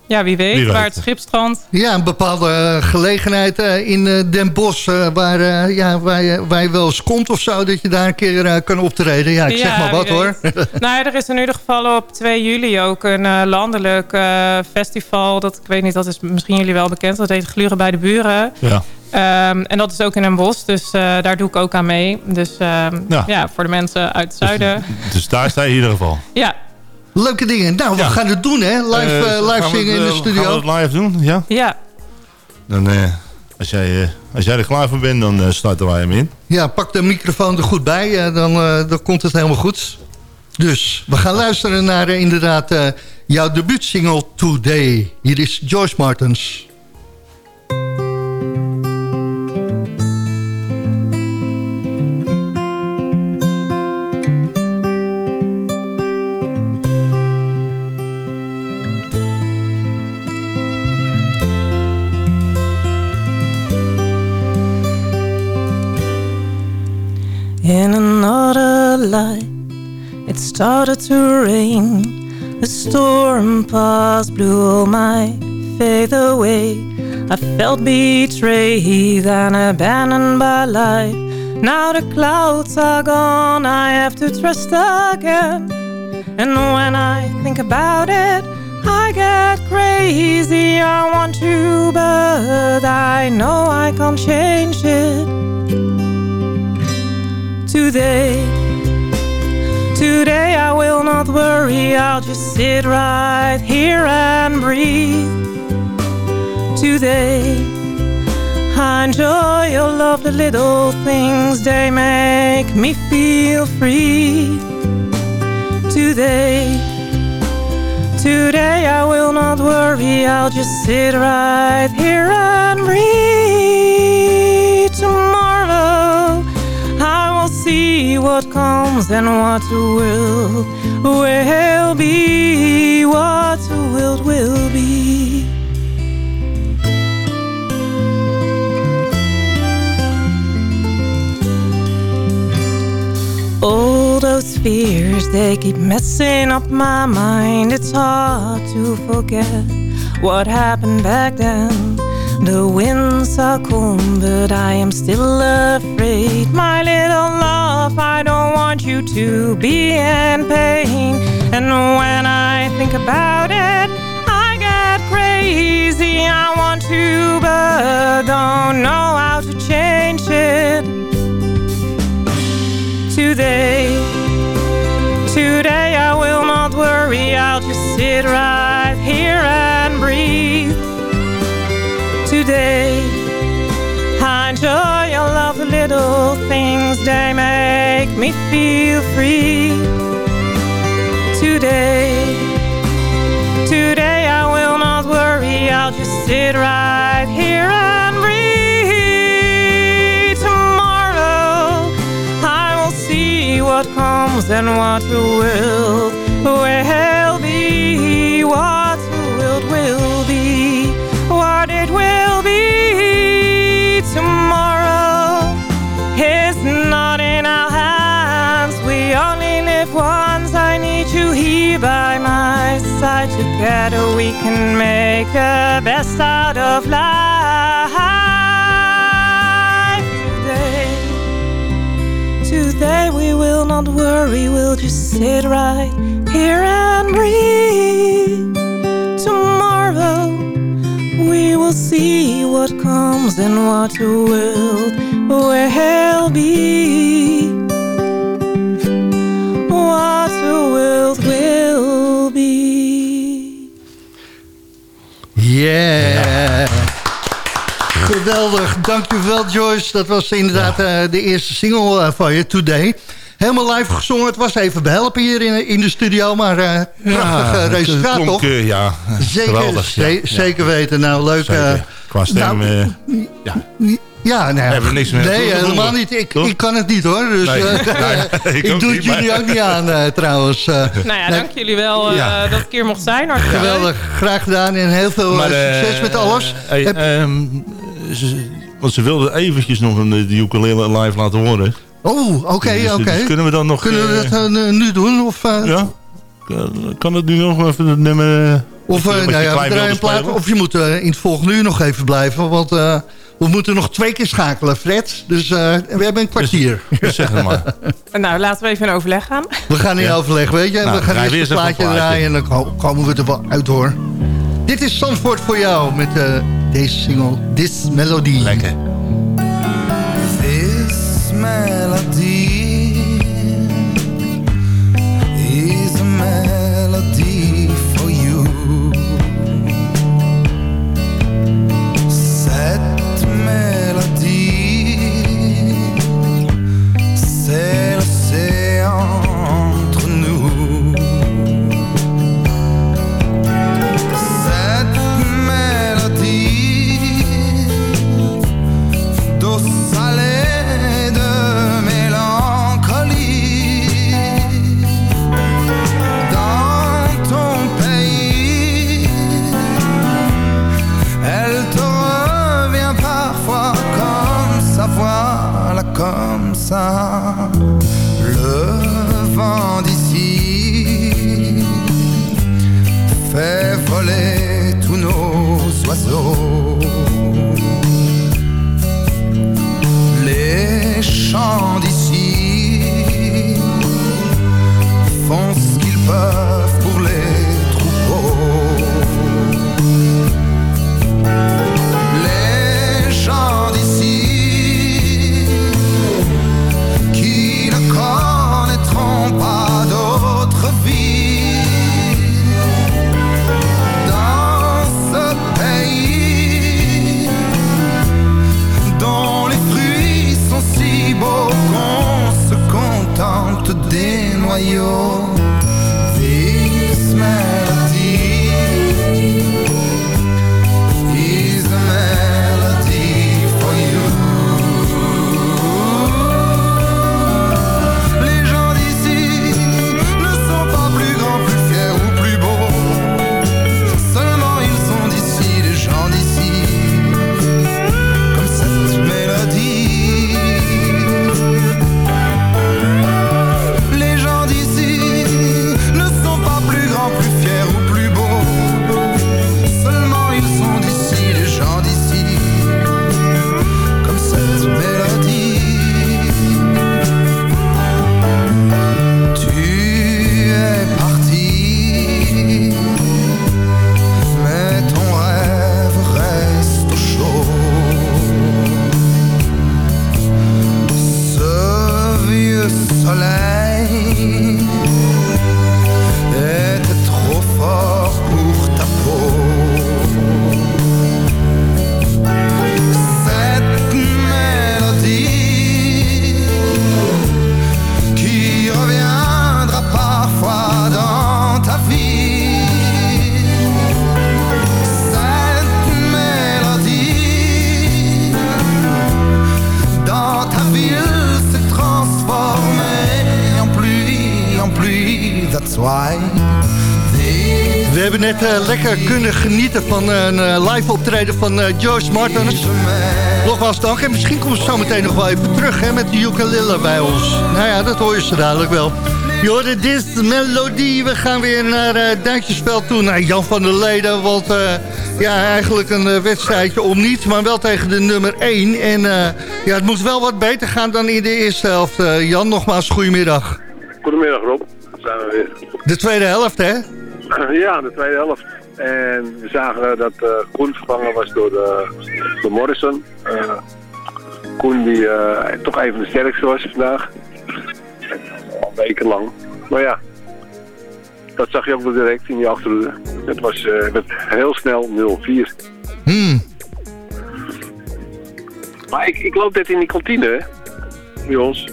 ja, wie weet, Wie weet. waar het schip strandt. Ja, een bepaalde eh, gelegenheid eh, in eh, Den Bosch... waar, ja, waar, je, waar je wel eens komt of zo... dat je daar een keer kan optreden. Ja, ik zeg maar wat hoor. nou ja, er is in ieder geval op 2 juli ook een landelijk eh, festival. Dat, ik weet niet, dat is misschien jullie wel bekend. Dat heet Gluren bij de Buren. Ja. Ehm, en dat is ook in een bos, dus eh, daar doe ik ook aan mee. Dus ehm, Ja. ja. voor de mensen uit het zuiden. Dus daar sta je in ieder geval. Ja, Leuke dingen. Nou, we gaan het doen hè. Live, Eh, eh, live zingen het, in de eh, studio. Gaan we het live doen? Ja. ja. Dan, eh, als, jij, eh, als jij er klaar voor bent, dan starten wij hem in. Ja, pak de microfoon er goed bij. dan, eh, dan komt het helemaal goed. Dus we gaan luisteren naar inderdaad eh, jouw debuutsingle Today. Hier is Joyce Martens. Started to rain. The storm passed, blew all my faith away. I felt betrayed and abandoned by life. Now the clouds are gone, I have to trust again. And when I think about it, I get crazy. I want to, but I know I can't change it. Today, today I will not worry. I'll just sit right here and breathe. Today, I enjoy all of the little things. They make me feel free. Today. Today I will not worry, I'll just sit right here and breathe. Tomorrow see what comes and what will will be, what will will be. All those fears, they keep messing up my mind. It's hard to forget what happened back then. The winds are cold, but I am still afraid. My little love, I don't want you to be in pain. And when I think about it, I get crazy. I want to, but don't know how to change it today. Today I will not worry, I'll just sit right here and breathe. Today I enjoy all of the little things, they make me feel free. Today, today I will not worry, I'll just sit right here and breathe. Tomorrow I will see what comes and what will Together we can make the best out of life. Today. Today we will not worry, we'll just sit right here and breathe. Tomorrow we will see what comes and what will will be. What will will Yeah. Geweldig, dankjewel Joyce. Dat was inderdaad eh, de eerste single eh, van je, Today. Helemaal live gezongen. Het was even behelpen hier in, in de studio, maar prachtig eh, het resultaat toch? ja, Zeker, geweldig, ja, ze- ja. zeker weten. Nou, leuk. Zeker. Qua stem, nou, ja. Ja, nee, Hebben we niks meer nee helemaal niet. Ik, ik kan het niet hoor. Dus, Nee. eh, Nee, ik doe niet, het jullie maar- ook niet aan eh, trouwens. eh. Nou ja, Nee, dank jullie wel eh, Ja. dat ik hier mocht zijn. Hartstikke leuk. Geweldig, graag gedaan en heel veel Maar, succes met alles. hey, Heb- ehm, ze- want ze wilden eventjes nog een, de ukulele live laten horen. Oh, oké, Dus- oké. dus kunnen we dan nog... Kunnen we dat nu doen? Of, Ja? Kan- Kan het nu nog even het nummer... Of, nou ja, een plaat, of je moet in het volgende uur nog even blijven. Want eh, we moeten nog twee keer schakelen, Fred. Dus eh, we hebben een kwartier. Dus zeg het maar. Nou, laten we even in overleg gaan. We gaan in Ja. overleg, weet je. Nou, we gaan draai eerst weer een plaatje een plaatje. draaien en dan ko- komen we er wel uit hoor. Dit is Zandvoort voor jou met eh, deze single This Melody. Lekker. This melody Les champs d'ici font ce qu'ils peuvent. Hebben net eh, lekker kunnen genieten van een eh, live optreden van eh, George Martin. Nogmaals dank. En misschien komt ze zo meteen nog wel even terug hè, met de ukulele bij ons. Nou ja, dat hoor je ze dadelijk wel. Je hoorde dit melodie. We gaan weer naar Duintjesveld toe, naar Jan van der Leden. Want ja, eigenlijk een wedstrijdje om niet, maar wel tegen de nummer 1. En ja, het moet wel wat beter gaan dan in de eerste helft. Jan, nogmaals, goedemiddag. Goedemiddag Rob, daar zijn we weer. De tweede helft, hè? Ja, de tweede helft. En we zagen dat eh Koen vervangen was door, de, door Morrison. Eh, Koen die eh, toch even de sterkste was vandaag. Al weken lang. Maar ja, dat zag je ook wel direct in die achterhoede. Het was eh, werd heel snel 0-4. Hmm. Maar ik, ik loop net in die kantine, hè, bij ons.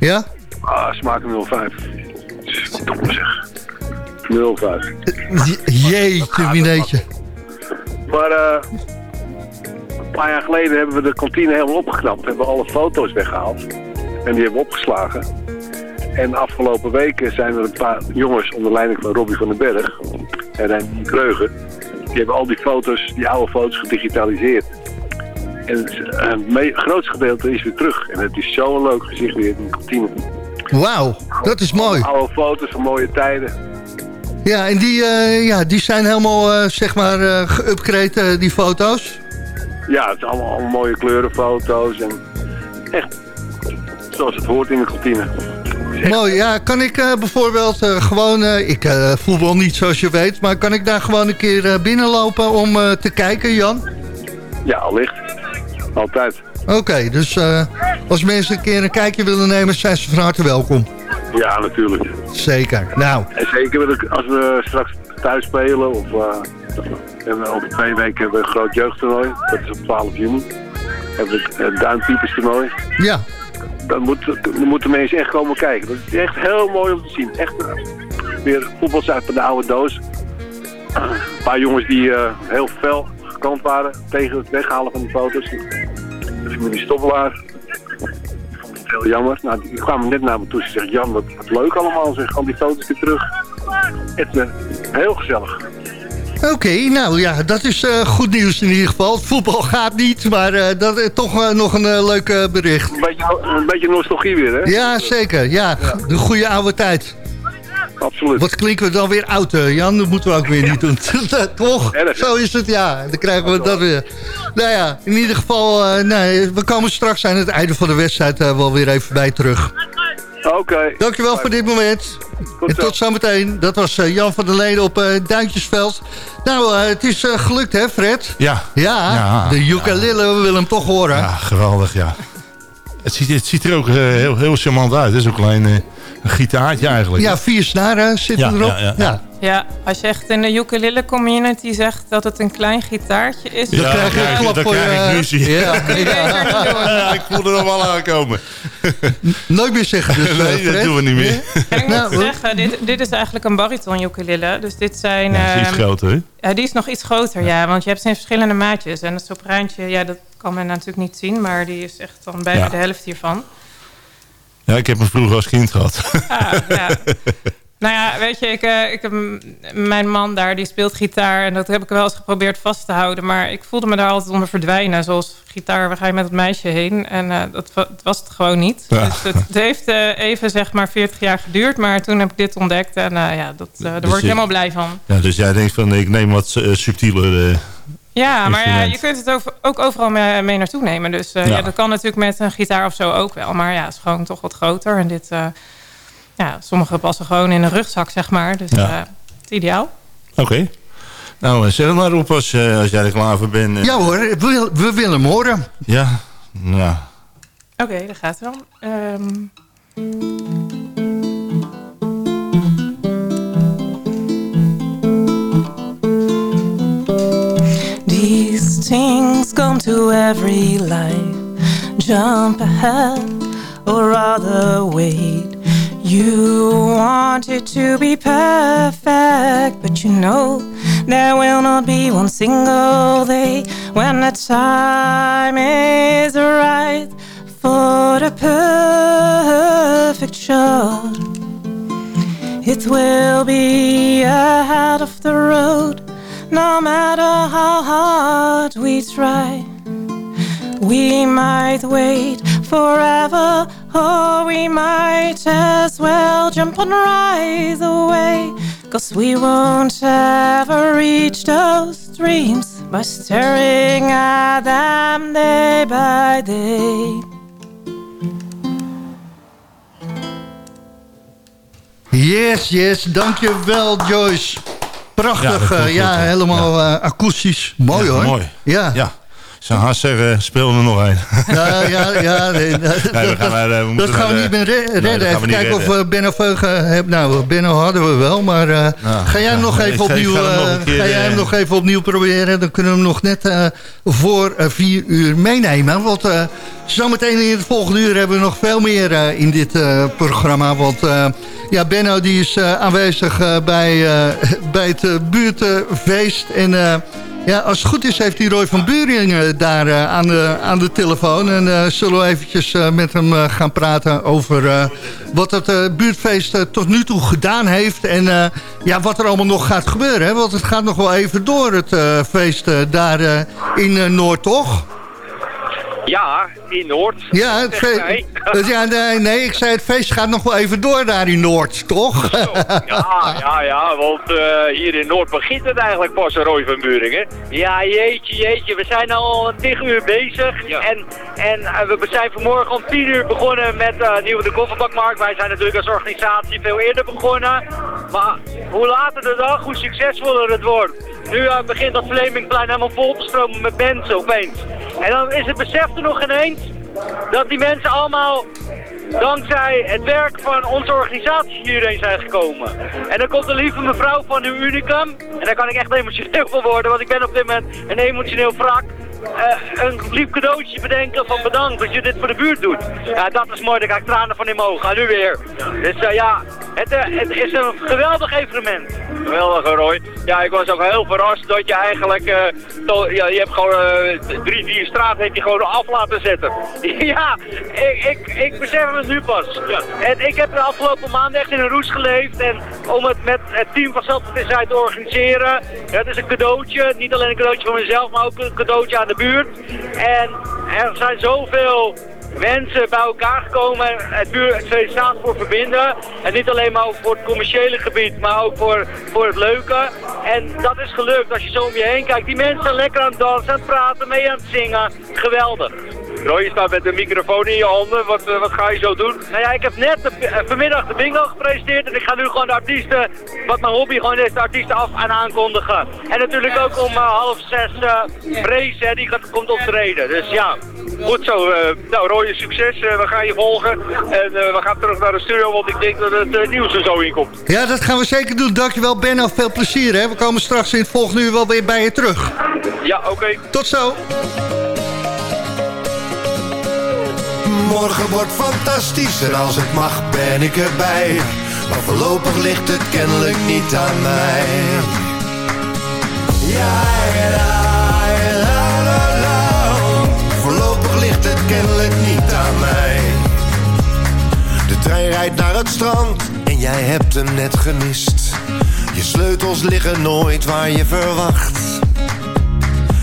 Ja? Ah, smaken 05. Verdomme zeg. 05. Jeetje, mineetje. Maar eh, een paar jaar geleden hebben we de kantine helemaal opgeknapt. Hebben we alle foto's weggehaald. En die hebben we opgeslagen. En afgelopen weken zijn er een paar jongens onder leiding van Robbie van den Berg en Rijn Kreugen. Die hebben al die foto's, die oude foto's gedigitaliseerd. En het eh, me- grootste gedeelte is weer terug. En het is zo'n leuk gezicht weer in de kantine. Wauw, dat is mooi. Oude foto's van mooie tijden. Ja, en die, eh, ja, die zijn helemaal, eh, zeg maar, eh geüpgrade, die foto's. Ja, het zijn allemaal, allemaal mooie kleurenfoto's. En echt zoals het hoort in de kantine. Mooi, ja. Kan ik bijvoorbeeld gewoon... ik eh, voetbal niet zoals je weet, maar kan ik daar gewoon een keer binnenlopen om te kijken, Jan? Ja, allicht. Altijd. Oké, dus als mensen een keer een kijkje willen nemen, zijn ze van harte welkom. Ja, natuurlijk. Zeker. Nou, En zeker als we straks thuis spelen of uh, over twee weken hebben we een groot jeugdtoernooi. Dat is op 12 juni. Hebben we het uh, Duinpiepers toernooi. ja. Dan, moet, dan moeten mensen echt komen kijken. Dat is echt heel mooi om te zien. Echt uh, weer voetbal uit de oude doos. Een paar jongens die uh, heel fel gekant waren tegen het weghalen van die foto's. De familie Stoppelaar. Heel jammer. Nou, die kwamen net naar me toe. Ze zeggen, Jan, wat, wat leuk allemaal. Zeg, al die foto's weer terug. Het is heel gezellig. Oké, nou ja, dat is uh, goed nieuws in ieder geval. Het voetbal gaat niet, maar uh, dat is toch uh, nog een leuk bericht. Een beetje, een beetje nostalgie weer, hè? Ja, zeker. Ja, ja. de goede oude tijd. Absoluut. Wat klinken we dan weer oud, Jan? Dat moeten we ook weer niet doen. toch? Erg, Zo is het, ja. Dan krijgen we dat weer. Nou ja, in ieder geval, nee, we komen straks aan het einde van de wedstrijd wel weer even bij terug. Oké. Okay. Dankjewel Bye. voor dit moment. Tot en tot zometeen. Dat was uh, Jan van der Leden op uh, Duintjesveld. Nou, uh, het is gelukt hè Fred? Ja. Ja, ja de ukulele, ja. we willen hem toch horen. Ja, geweldig ja. Het ziet, het ziet er ook heel, heel charmant uit. Het is ook alleen een gitaartje eigenlijk. Ja, vier snaren zitten ja, erop. Ja, ja, ja. Ja, als je echt in de ukulele community zegt dat het een klein gitaartje is... Ja, dan krijg je een klap voor krijg je... ik ruzie. Ja, Ja, ik voelde er wel aankomen. Nooit meer zeggen dus, eh, nee, dat doen we niet meer. En ik Nou, moet zeggen, dit, dit is eigenlijk een bariton ukulele. Dus dit zijn... Ja, die is ehm, groter, hè? Ja, die is nog iets groter, ja. Want je hebt ze in verschillende maatjes. En het sopraantje, ja, dat kan men natuurlijk niet zien. Maar die is echt dan bijna Ja. de helft hiervan. Ja, ik heb hem vroeger als kind gehad. Ah, ja. Nou ja, weet je, ik, eh, ik heb, mijn man daar, die speelt gitaar. En dat heb ik wel eens geprobeerd vast te houden. Maar ik voelde me daar altijd onder verdwijnen. Zoals gitaar, waar ga je met het meisje heen? En eh, dat, wa- dat was het gewoon niet. Ja. Dus het, het heeft eh, even, zeg maar, 40 jaar geduurd. Maar toen heb ik dit ontdekt. En ja, dat, daar Dus word ik helemaal blij van. Ja, dus jij denkt van, ik neem wat subtieler... eh, Ja, maar ja, instrument. je kunt het ook overal mee, mee naartoe nemen. Dus eh, Ja. ja. dat kan natuurlijk met een gitaar of zo ook wel. Maar ja, het is gewoon toch wat groter. En dit, eh, ja, sommige passen gewoon in een rugzak, zeg maar. Dus Ja. eh, het is ideaal. Oké. Nou, eh, zeg het maar op als, eh, als jij er klaar voor bent. eh. Ja hoor, we, we willen hem horen. Ja, nou... Oké, daar gaat het dan. Ehm, things come to every life. Jump ahead, or rather wait. You want it to be perfect, but you know there will not be one single day when the time is right for the perfect shot. It will be ahead of the road, no matter how hard we try. We might wait forever, or we might as well jump and rise away. Cause we won't ever reach those dreams by staring at them day by day. Yes, yes, dankjewel Joyce. Prachtig, ja, ja. helemaal eh, akoestisch. Mooi hoor. Mooi. Ja. ja. Zijn haast zeggen, speel er nog een. Ja, ja, ja. nee, dat, we gaan eh, we dat moeten gaan we naar niet meer Nee, redden. Even kijken of we Benno Veugen hebben. Nou, Benno hadden we wel, maar eh, ga jij hem nog even opnieuw, ga hem nog een eh, keer, ga jij hem eh, nog even opnieuw proberen? Dan kunnen we hem nog net eh, voor eh, vier uur meenemen. Want eh, zometeen in het volgende uur hebben we nog veel meer eh, in dit eh, programma. Want eh, ja, Benno die is eh, aanwezig eh, bij, eh, bij het eh, buurtfeest. En eh, ja, als het goed is heeft die Roy van Buring eh, daar eh, aan, de, aan de telefoon. En eh, zullen we eventjes met hem gaan praten over wat het buurtfeest tot nu toe gedaan heeft. En ja, wat er allemaal nog gaat gebeuren. Hè? Want het gaat nog wel even door, het feest daar in Noord, toch? Ja, in Noord. Ja, het Zeg fe- jij. het- ja nee, nee, ik zei het feest gaat nog wel even door daar in Noord, toch? Ja, ja, ja, want eh, hier in Noord begint het eigenlijk pas, Roy van Buringen. Ja, jeetje, jeetje. We zijn al tig uur bezig. En, en eh, we zijn vanmorgen om tien uur begonnen met eh Nieuwe de Kofferbakmarkt. Wij zijn natuurlijk als organisatie veel eerder begonnen. Maar hoe later de dag, hoe succesvoller het wordt. Nu begint dat Vlemingplein helemaal vol te stromen met mensen opeens. En dan is het besef er nog ineens dat die mensen allemaal dankzij het werk van onze organisatie hierheen zijn gekomen. En dan komt een lieve mevrouw van uw Unicum. En daar kan ik echt emotioneel van worden, want ik ben op dit moment een emotioneel wrak. Eh, een lief cadeautje bedenken van bedankt dat je dit voor de buurt doet. Ja, dat is mooi, daar krijg ik tranen van in mijn ogen. En nu weer. Dus eh, ja, eh, het is een geweldig evenement. Geweldig, Roy. Ja, ik was ook heel verrast dat je eigenlijk... eh, to- ja, je hebt gewoon eh, drie, vier straten heb je gewoon af laten zetten. Ja, ik, ik, ik besef het nu pas. En ik heb de afgelopen maanden echt in een roes geleefd. En om het met het team van Inside te organiseren. Het is een cadeautje. Niet alleen een cadeautje voor mezelf, maar ook een cadeautje aan de buurt. En er zijn zoveel mensen bij elkaar gekomen. Het feest staat voor verbinden. En niet alleen maar voor het commerciële gebied, maar ook voor, voor het leuke. En dat is gelukt als je zo om je heen kijkt. Die mensen lekker aan het dansen, aan het praten, mee aan het zingen. Geweldig. Roy, je staat met de microfoon in je handen. Wat, eh, wat ga je zo doen? Nou ja, ik heb net de- eh, vanmiddag de bingo gepresenteerd en ik ga nu gewoon de artiesten, wat mijn hobby gewoon is, de artiesten af en aankondigen. En natuurlijk ook om eh, half zes uh, Brace, hè, die gaat, komt optreden. Dus ja. Goed zo. eh, nou, Roy, succes. We gaan je volgen. En eh, we gaan terug naar de studio, want ik denk dat het nieuws er zo in komt. Ja, dat gaan we zeker doen. Dankjewel Benno, veel plezier. Hè? We komen straks in het volgende uur wel weer bij je terug. Ja, oké. Tot zo. Morgen wordt fantastisch en als het mag ben ik erbij. Maar voorlopig ligt het kennelijk niet aan mij. Ja, la, la, la, la. Voorlopig ligt het kennelijk niet aan mij. De trein rijdt naar het strand en jij hebt hem net gemist. Je sleutels liggen nooit waar je verwacht.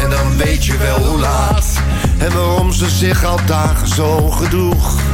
en dan weet je wel hoe laat. En waarom ze zich al dagen zo gedroeg.